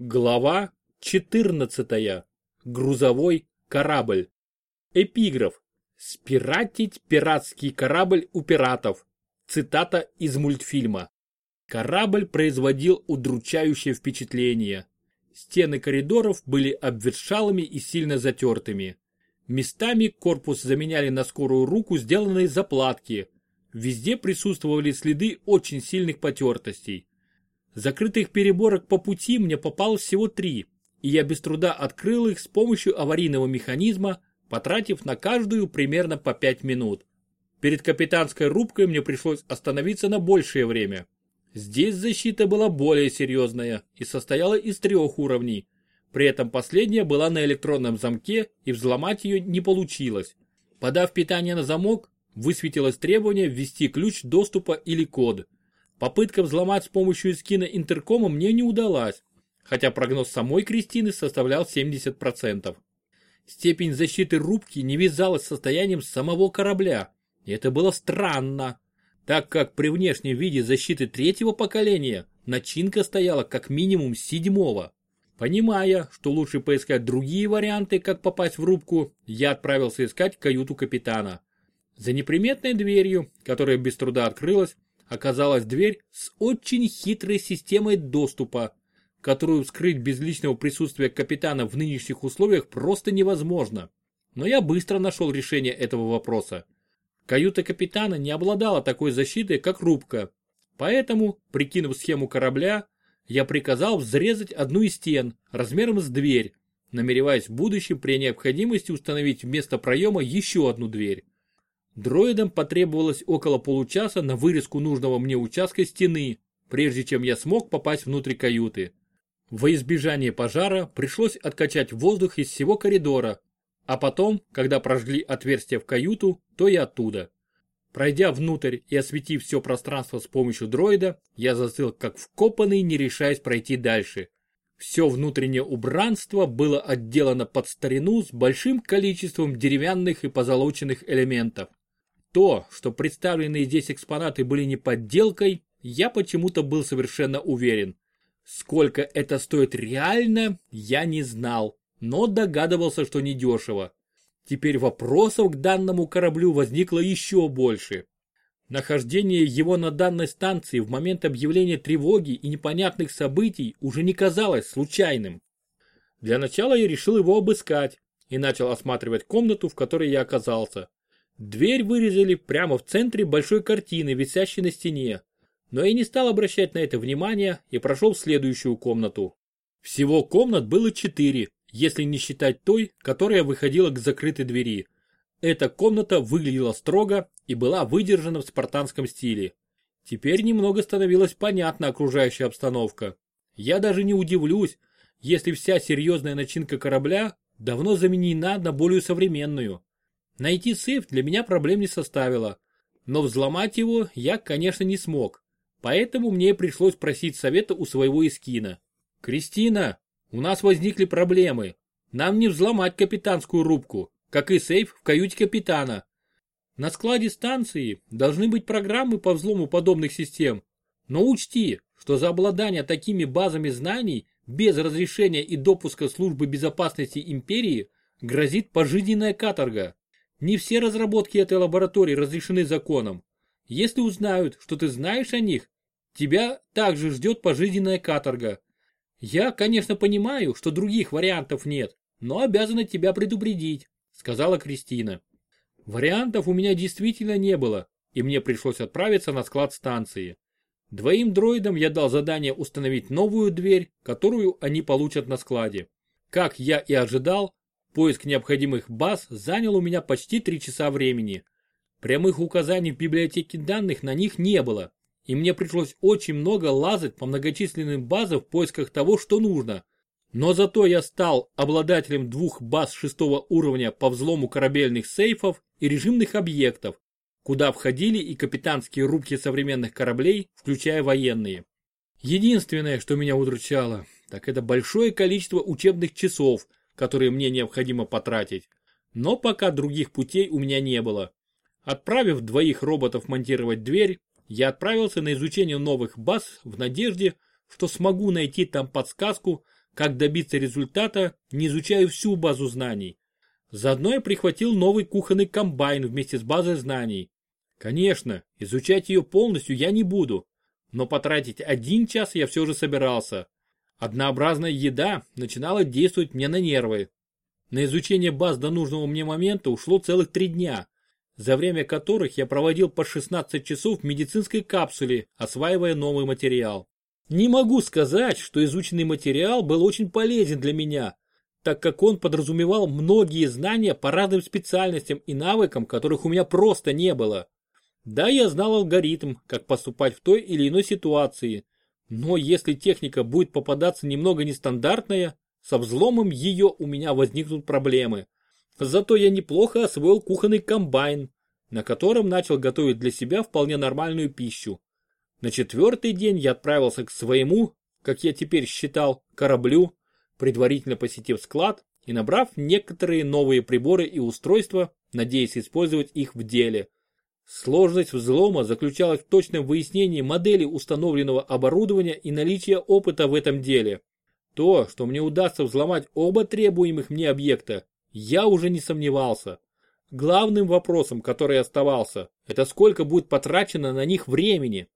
Глава 14. Грузовой корабль. Эпиграф. Спиратить пиратский корабль у пиратов. Цитата из мультфильма. Корабль производил удручающее впечатление. Стены коридоров были обветшалыми и сильно затертыми. Местами корпус заменяли на скорую руку сделанные заплатки. Везде присутствовали следы очень сильных потертостей. Закрытых переборок по пути мне попалось всего три, и я без труда открыл их с помощью аварийного механизма, потратив на каждую примерно по 5 минут. Перед капитанской рубкой мне пришлось остановиться на большее время. Здесь защита была более серьезная и состояла из трех уровней. При этом последняя была на электронном замке и взломать ее не получилось. Подав питание на замок, высветилось требование ввести ключ доступа или код. Попытка взломать с помощью скина интеркома мне не удалась, хотя прогноз самой Кристины составлял 70%. Степень защиты рубки не вязалась с состоянием самого корабля, и это было странно, так как при внешнем виде защиты третьего поколения начинка стояла как минимум седьмого. Понимая, что лучше поискать другие варианты, как попасть в рубку, я отправился искать каюту капитана. За неприметной дверью, которая без труда открылась, оказалась дверь с очень хитрой системой доступа, которую вскрыть без личного присутствия капитана в нынешних условиях просто невозможно. Но я быстро нашел решение этого вопроса. Каюта капитана не обладала такой защитой, как рубка. Поэтому, прикинув схему корабля, я приказал взрезать одну из стен размером с дверь, намереваясь в будущем при необходимости установить вместо проема еще одну дверь. Дроидам потребовалось около получаса на вырезку нужного мне участка стены, прежде чем я смог попасть внутрь каюты. Во избежание пожара пришлось откачать воздух из всего коридора, а потом, когда прожгли отверстие в каюту, то и оттуда. Пройдя внутрь и осветив все пространство с помощью дроида, я застыл как вкопанный, не решаясь пройти дальше. Все внутреннее убранство было отделано под старину с большим количеством деревянных и позолоченных элементов. То, что представленные здесь экспонаты были не подделкой, я почему-то был совершенно уверен. Сколько это стоит реально, я не знал, но догадывался, что недешево. Теперь вопросов к данному кораблю возникло еще больше. Нахождение его на данной станции в момент объявления тревоги и непонятных событий уже не казалось случайным. Для начала я решил его обыскать и начал осматривать комнату, в которой я оказался. Дверь вырезали прямо в центре большой картины, висящей на стене. Но я не стал обращать на это внимания и прошел в следующую комнату. Всего комнат было четыре, если не считать той, которая выходила к закрытой двери. Эта комната выглядела строго и была выдержана в спартанском стиле. Теперь немного становилась понятна окружающая обстановка. Я даже не удивлюсь, если вся серьезная начинка корабля давно заменена на более современную. Найти сейф для меня проблем не составило, но взломать его я, конечно, не смог, поэтому мне пришлось просить совета у своего эскина. «Кристина, у нас возникли проблемы. Нам не взломать капитанскую рубку, как и сейф в каюте капитана. На складе станции должны быть программы по взлому подобных систем, но учти, что за обладание такими базами знаний без разрешения и допуска службы безопасности империи грозит пожизненная каторга. Не все разработки этой лаборатории разрешены законом. Если узнают, что ты знаешь о них, тебя также ждет пожизненная каторга. Я, конечно, понимаю, что других вариантов нет, но обязана тебя предупредить, сказала Кристина. Вариантов у меня действительно не было, и мне пришлось отправиться на склад станции. Двоим дроидам я дал задание установить новую дверь, которую они получат на складе. Как я и ожидал, Поиск необходимых баз занял у меня почти три часа времени. Прямых указаний в библиотеке данных на них не было, и мне пришлось очень много лазать по многочисленным базам в поисках того, что нужно. Но зато я стал обладателем двух баз шестого уровня по взлому корабельных сейфов и режимных объектов, куда входили и капитанские рубки современных кораблей, включая военные. Единственное, что меня удручало, так это большое количество учебных часов, которые мне необходимо потратить. Но пока других путей у меня не было. Отправив двоих роботов монтировать дверь, я отправился на изучение новых баз в надежде, что смогу найти там подсказку, как добиться результата, не изучая всю базу знаний. Заодно я прихватил новый кухонный комбайн вместе с базой знаний. Конечно, изучать ее полностью я не буду, но потратить один час я все же собирался. Однообразная еда начинала действовать мне на нервы. На изучение баз до нужного мне момента ушло целых три дня, за время которых я проводил по 16 часов в медицинской капсуле, осваивая новый материал. Не могу сказать, что изученный материал был очень полезен для меня, так как он подразумевал многие знания по разным специальностям и навыкам, которых у меня просто не было. Да, я знал алгоритм, как поступать в той или иной ситуации, но если техника будет попадаться немного нестандартная, со взломом ее у меня возникнут проблемы. Зато я неплохо освоил кухонный комбайн, на котором начал готовить для себя вполне нормальную пищу. На четвертый день я отправился к своему, как я теперь считал, кораблю, предварительно посетив склад и набрав некоторые новые приборы и устройства, надеясь использовать их в деле. Сложность взлома заключалась в точном выяснении модели установленного оборудования и наличия опыта в этом деле. То, что мне удастся взломать оба требуемых мне объекта, я уже не сомневался. Главным вопросом, который оставался, это сколько будет потрачено на них времени.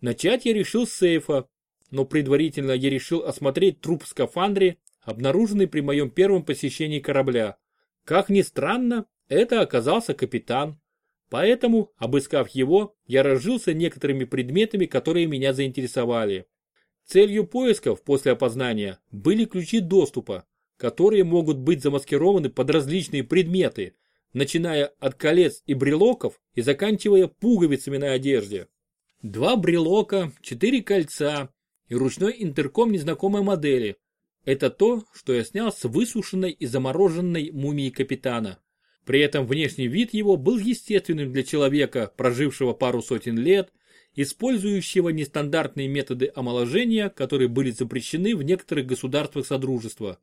Начать я решил с сейфа, но предварительно я решил осмотреть труп в скафандре, обнаруженный при моем первом посещении корабля. Как ни странно, это оказался капитан. Поэтому, обыскав его, я разжился некоторыми предметами, которые меня заинтересовали. Целью поисков после опознания были ключи доступа, которые могут быть замаскированы под различные предметы, начиная от колец и брелоков и заканчивая пуговицами на одежде. Два брелока, четыре кольца и ручной интерком незнакомой модели. Это то, что я снял с высушенной и замороженной мумии капитана. При этом внешний вид его был естественным для человека, прожившего пару сотен лет, использующего нестандартные методы омоложения, которые были запрещены в некоторых государствах Содружества.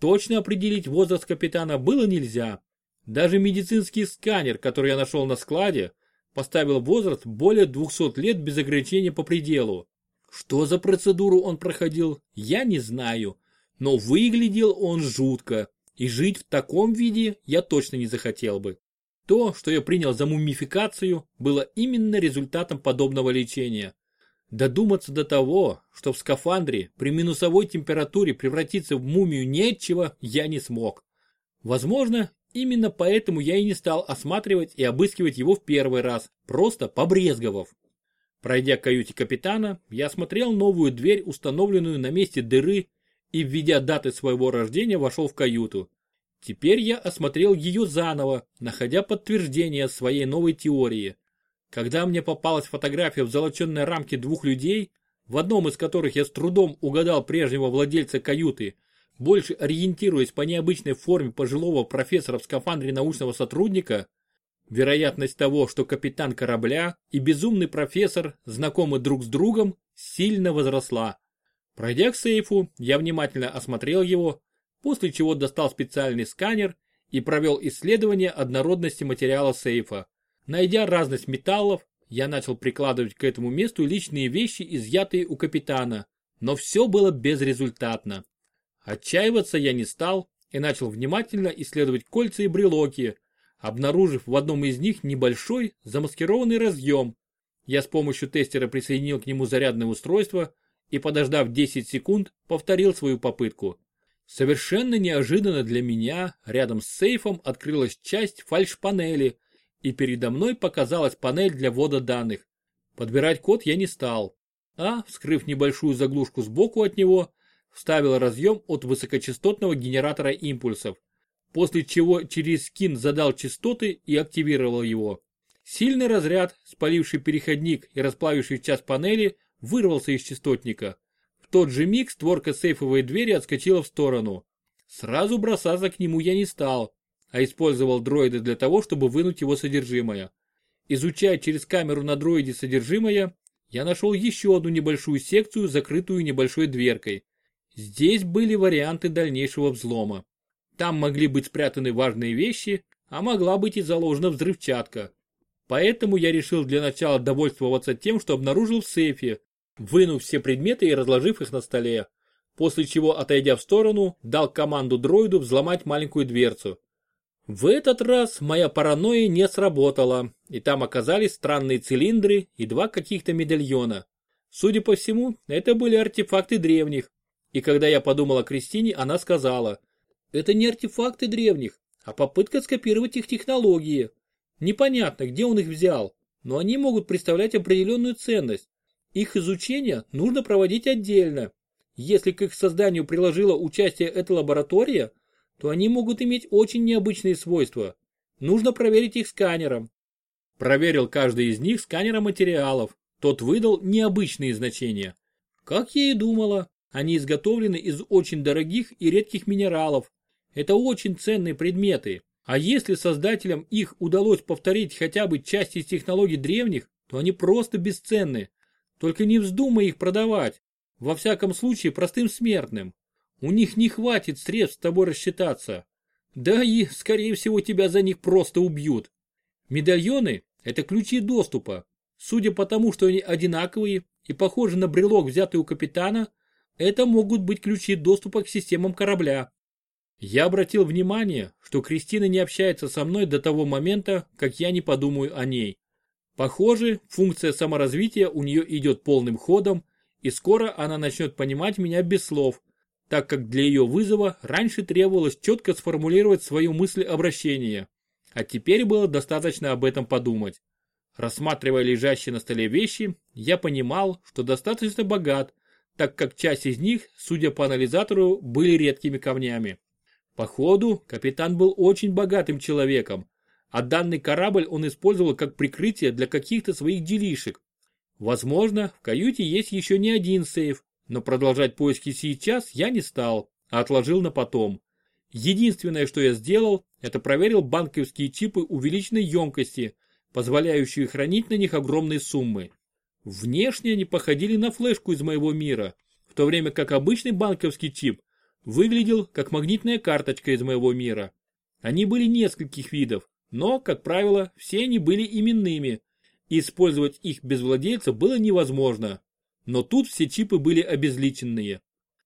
Точно определить возраст капитана было нельзя. Даже медицинский сканер, который я нашел на складе, поставил возраст более 200 лет без ограничения по пределу. Что за процедуру он проходил, я не знаю, но выглядел он жутко, и жить в таком виде я точно не захотел бы. То, что я принял за мумификацию, было именно результатом подобного лечения. Додуматься до того, что в скафандре при минусовой температуре превратиться в мумию нечего, я не смог. Возможно, Именно поэтому я и не стал осматривать и обыскивать его в первый раз, просто побрезговав. Пройдя к каюте капитана, я осмотрел новую дверь, установленную на месте дыры, и, введя даты своего рождения, вошел в каюту. Теперь я осмотрел ее заново, находя подтверждение своей новой теории. Когда мне попалась фотография в золоченной рамке двух людей, в одном из которых я с трудом угадал прежнего владельца каюты, больше ориентируясь по необычной форме пожилого профессора в скафандре научного сотрудника, вероятность того, что капитан корабля и безумный профессор знакомы друг с другом, сильно возросла. Пройдя к сейфу, я внимательно осмотрел его, после чего достал специальный сканер и провел исследование однородности материала сейфа. Найдя разность металлов, я начал прикладывать к этому месту личные вещи, изъятые у капитана, но все было безрезультатно. Отчаиваться я не стал и начал внимательно исследовать кольца и брелоки, обнаружив в одном из них небольшой замаскированный разъем. Я с помощью тестера присоединил к нему зарядное устройство и, подождав 10 секунд, повторил свою попытку. Совершенно неожиданно для меня рядом с сейфом открылась часть фальш-панели, и передо мной показалась панель для ввода данных. Подбирать код я не стал, а, вскрыв небольшую заглушку сбоку от него, вставил разъем от высокочастотного генератора импульсов, после чего через скин задал частоты и активировал его. Сильный разряд, спаливший переходник и расплавивший часть панели, вырвался из частотника. В тот же миг створка сейфовой двери отскочила в сторону. Сразу бросаться к нему я не стал, а использовал дроиды для того, чтобы вынуть его содержимое. Изучая через камеру на дроиде содержимое, я нашел еще одну небольшую секцию, закрытую небольшой дверкой. Здесь были варианты дальнейшего взлома. Там могли быть спрятаны важные вещи, а могла быть и заложена взрывчатка. Поэтому я решил для начала довольствоваться тем, что обнаружил в сейфе, вынув все предметы и разложив их на столе. после чего, отойдя в сторону, дал команду дроиду взломать маленькую дверцу. В этот раз моя паранойя не сработала, и там оказались странные цилиндры и два каких-то медальона. Судя по всему, это были артефакты древних. И когда я подумал о Кристине, она сказала, это не артефакты древних, а попытка скопировать их технологии. Непонятно, где он их взял, но они могут представлять определенную ценность. Их изучение нужно проводить отдельно. Если к их созданию приложила участие эта лаборатория, то они могут иметь очень необычные свойства. Нужно проверить их сканером. Проверил каждый из них сканером материалов. Тот выдал необычные значения. Как я и думала, они изготовлены из очень дорогих и редких минералов. Это очень ценные предметы. А если создателям их удалось повторить хотя бы часть из технологий древних, то они просто бесценны. Только не вздумай их продавать. Во всяком случае простым смертным. У них не хватит средств с тобой рассчитаться. Да и, скорее всего, тебя за них просто убьют. Медальоны – это ключи доступа. Судя по тому, что они одинаковые и похожи на брелок, взятый у капитана, это могут быть ключи доступа к системам корабля. Я обратил внимание, что Кристина не общается со мной до того момента, как я не подумаю о ней. Похоже, функция саморазвития у нее идет полным ходом, и скоро она начнет понимать меня без слов, так как для ее вызова раньше требовалось четко сформулировать свою мысль обращения, а теперь было достаточно об этом подумать. Рассматривая лежащие на столе вещи, я понимал, что достаточно богат, так как часть из них, судя по анализатору, были редкими камнями. Походу, капитан был очень богатым человеком, а данный корабль он использовал как прикрытие для каких-то своих делишек. Возможно, в каюте есть еще не один сейф, но продолжать поиски сейчас я не стал, а отложил на потом. Единственное, что я сделал, это проверил банковские чипы увеличенной емкости, позволяющие хранить на них огромные суммы. Внешне они походили на флешку из моего мира, в то время как обычный банковский чип выглядел как магнитная карточка из моего мира. Они были нескольких видов, но, как правило, все они были именными. Использовать их без владельца было невозможно. Но тут все чипы были обезличенные.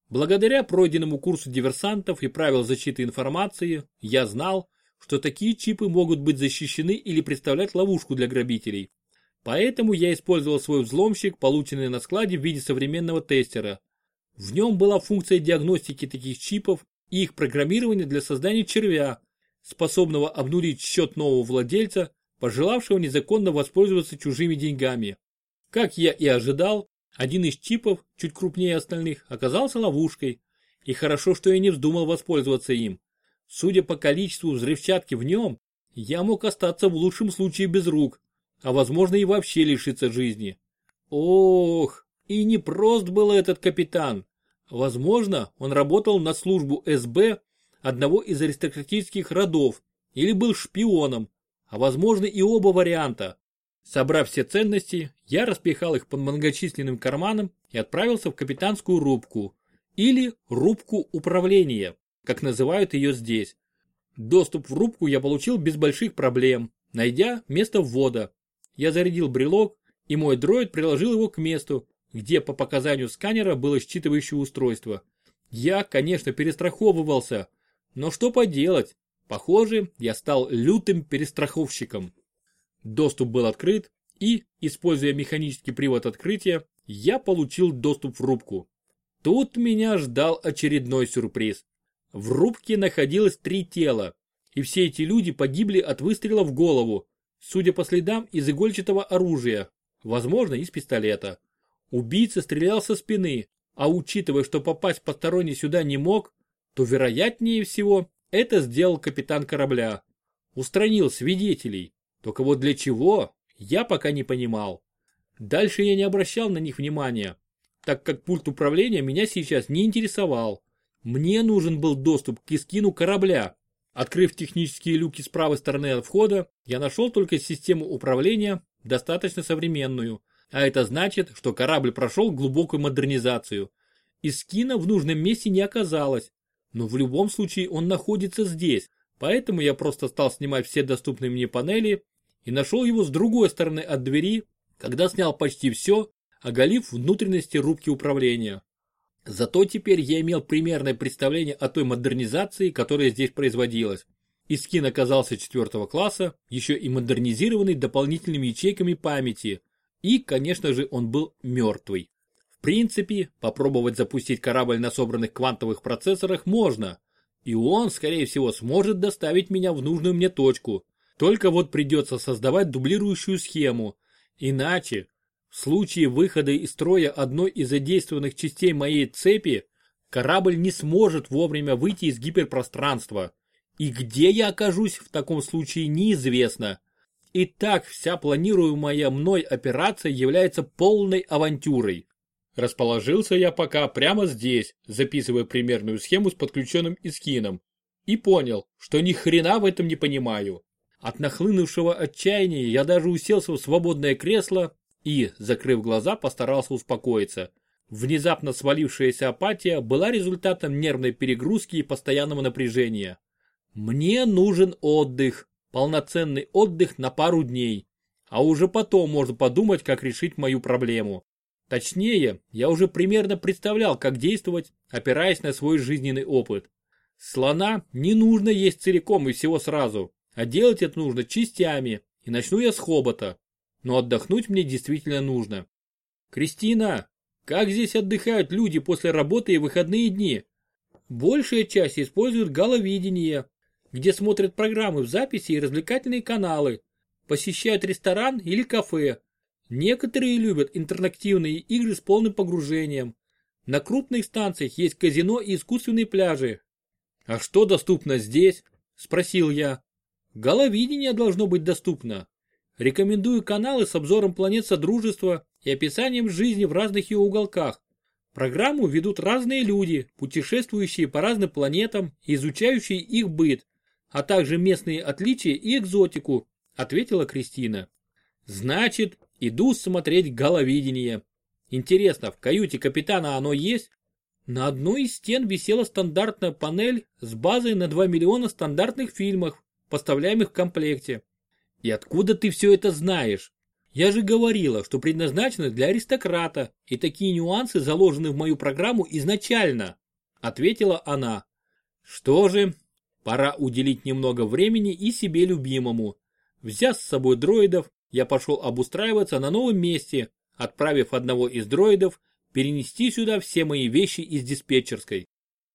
Благодаря пройденному курсу диверсантов и правил защиты информации, я знал, что такие чипы могут быть защищены или представлять ловушку для грабителей. Поэтому я использовал свой взломщик, полученный на складе в виде современного тестера. В нем была функция диагностики таких чипов и их программирования для создания червя, способного обнулить счет нового владельца, пожелавшего незаконно воспользоваться чужими деньгами. Как я и ожидал, один из чипов, чуть крупнее остальных, оказался ловушкой. И хорошо, что я не вздумал воспользоваться им. Судя по количеству взрывчатки в нем, я мог остаться в лучшем случае без рук, а возможно и вообще лишиться жизни. Ох, и не прост был этот капитан. Возможно, он работал на службу СБ одного из аристократических родов или был шпионом, а возможно и оба варианта. Собрав все ценности, я распихал их под многочисленным карманом и отправился в капитанскую рубку, или рубку управления, как называют ее здесь. Доступ в рубку я получил без больших проблем, найдя место ввода. Я зарядил брелок, и мой дроид приложил его к месту, где по показанию сканера было считывающее устройство. Я, конечно, перестраховывался, но что поделать, похоже, я стал лютым перестраховщиком. Доступ был открыт, и, используя механический привод открытия, я получил доступ в рубку. Тут меня ждал очередной сюрприз. В рубке находилось три тела, и все эти люди погибли от выстрела в голову, судя по следам из игольчатого оружия, возможно, из пистолета. Убийца стрелял со спины, а учитывая, что попасть посторонний сюда не мог, то вероятнее всего это сделал капитан корабля. Устранил свидетелей, только вот для чего, я пока не понимал. Дальше я не обращал на них внимания, так как пульт управления меня сейчас не интересовал. Мне нужен был доступ к искину корабля. Открыв технические люки с правой стороны от входа, я нашел только систему управления, достаточно современную. А это значит, что корабль прошел глубокую модернизацию. Искина в нужном месте не оказалось. Но в любом случае он находится здесь, поэтому я просто стал снимать все доступные мне панели и нашел его с другой стороны от двери, когда снял почти все, оголив внутренности рубки управления. Зато теперь я имел примерное представление о той модернизации, которая здесь производилась. Искин оказался четвертого класса, еще и модернизированный дополнительными ячейками памяти. И, конечно же, он был мертвый. В принципе, попробовать запустить корабль на собранных квантовых процессорах можно. И он, скорее всего, сможет доставить меня в нужную мне точку. Только вот придется создавать дублирующую схему. Иначе, в случае выхода из строя одной из задействованных частей моей цепи, корабль не сможет вовремя выйти из гиперпространства. И где я окажусь в таком случае неизвестно. Итак, вся планируемая мной операция является полной авантюрой. Расположился я пока прямо здесь, записывая примерную схему с подключенным искином. И понял, что ни хрена в этом не понимаю. От нахлынувшего отчаяния я даже уселся в свободное кресло и, закрыв глаза, постарался успокоиться. Внезапно свалившаяся апатия была результатом нервной перегрузки и постоянного напряжения. Мне нужен отдых, полноценный отдых на пару дней. А уже потом можно подумать, как решить мою проблему. Точнее, я уже примерно представлял, как действовать, опираясь на свой жизненный опыт. Слона не нужно есть целиком и всего сразу, а делать это нужно частями, и начну я с хобота но отдохнуть мне действительно нужно. Кристина, как здесь отдыхают люди после работы и выходные дни? Большая часть использует галовидение, где смотрят программы в записи и развлекательные каналы, посещают ресторан или кафе. Некоторые любят интерактивные игры с полным погружением. На крупных станциях есть казино и искусственные пляжи. А что доступно здесь? Спросил я. Головидение должно быть доступно. Рекомендую каналы с обзором планет Содружества и описанием жизни в разных ее уголках. Программу ведут разные люди, путешествующие по разным планетам и изучающие их быт, а также местные отличия и экзотику, ответила Кристина. Значит, иду смотреть головидение. Интересно, в каюте капитана оно есть? На одной из стен висела стандартная панель с базой на 2 миллиона стандартных фильмов, поставляемых в комплекте. И откуда ты все это знаешь? Я же говорила, что предназначено для аристократа, и такие нюансы заложены в мою программу изначально, ответила она. Что же, пора уделить немного времени и себе любимому. Взяв с собой дроидов, я пошел обустраиваться на новом месте, отправив одного из дроидов перенести сюда все мои вещи из диспетчерской.